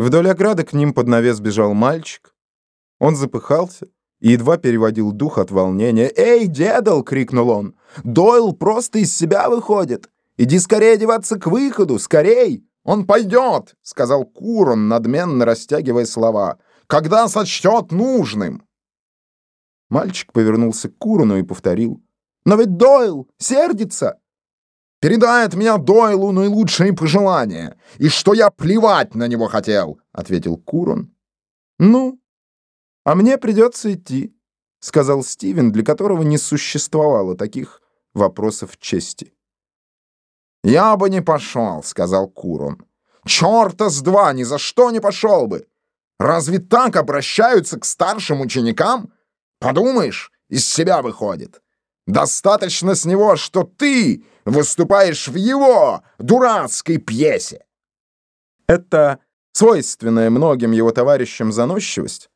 Вдоль ограды к ним под навес бежал мальчик. Он запыхался и едва переводил дух от волнения. «Эй, дедал!» — крикнул он. «Дойл просто из себя выходит! Иди скорее одеваться к выходу! Скорей!» «Он пойдет!» — сказал Курон, надменно растягивая слова. «Когда сочтет нужным!» Мальчик повернулся к Курону и повторил. «Но ведь Дойл сердится!» «Передай от меня Дойлу наилучшие пожелания, и что я плевать на него хотел», — ответил Курон. «Ну, а мне придется идти», — сказал Стивен, для которого не существовало таких вопросов чести. «Я бы не пошел», — сказал Курон. «Черта с два, ни за что не пошел бы! Разве так обращаются к старшим ученикам? Подумаешь, из себя выходит. Достаточно с него, что ты выступаешь в его дурацкой пьесе. Это свойственная многим его товарищам заносчивость,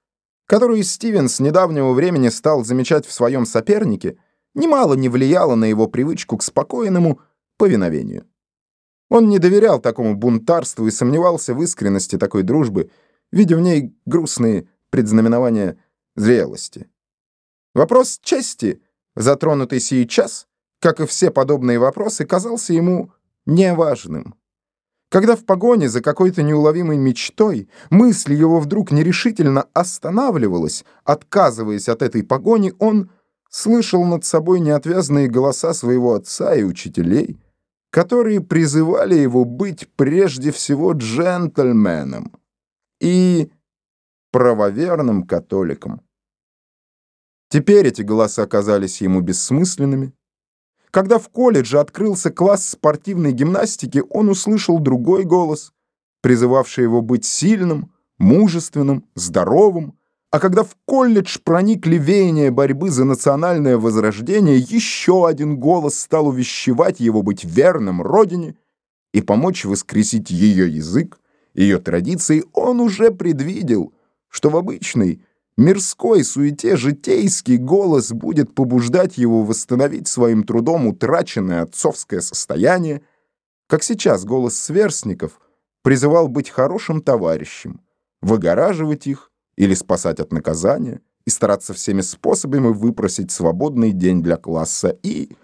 которую Стивен с недавнего времени стал замечать в своем сопернике, немало не влияла на его привычку к спокойному повиновению. Он не доверял такому бунтарству и сомневался в искренности такой дружбы, видя в ней грустные предзнаменования зрелости. Вопрос чести — затронутый сейчас, как и все подобные вопросы, казался ему неважным. Когда в погоне за какой-то неуловимой мечтой мысль его вдруг нерешительно останавливалась, отказываясь от этой погони, он слышал над собой неотвязные голоса своего отца и учителей, которые призывали его быть прежде всего джентльменом и правоверным католиком. Теперь эти голоса казались ему бессмысленными. Когда в колледже открылся класс спортивной гимнастики, он услышал другой голос, призывавший его быть сильным, мужественным, здоровым, а когда в колледж проникли веяния борьбы за национальное возрождение, еще один голос стал увещевать его быть верным родине и помочь воскресить ее язык, ее традиции, он уже предвидел, что в обычной, мирской суете житейский голос будет побуждать его восстановить своим трудом утраченное отцовское состояние, как сейчас голос сверстников призывал быть хорошим товарищем, выгораживать их или спасать от наказания и стараться всеми способами выпросить свободный день для класса и...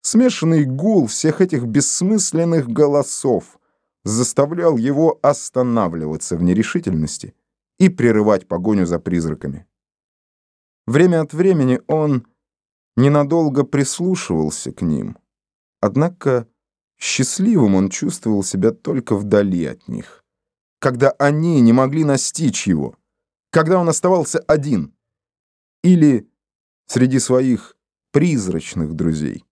Смешанный гул всех этих бессмысленных голосов заставлял его останавливаться в нерешительности и прерывать погоню за призраками. Время от времени он ненадолго прислушивался к ним, однако счастливым он чувствовал себя только вдали от них, когда они не могли настичь его, когда он оставался один или среди своих призрачных друзей.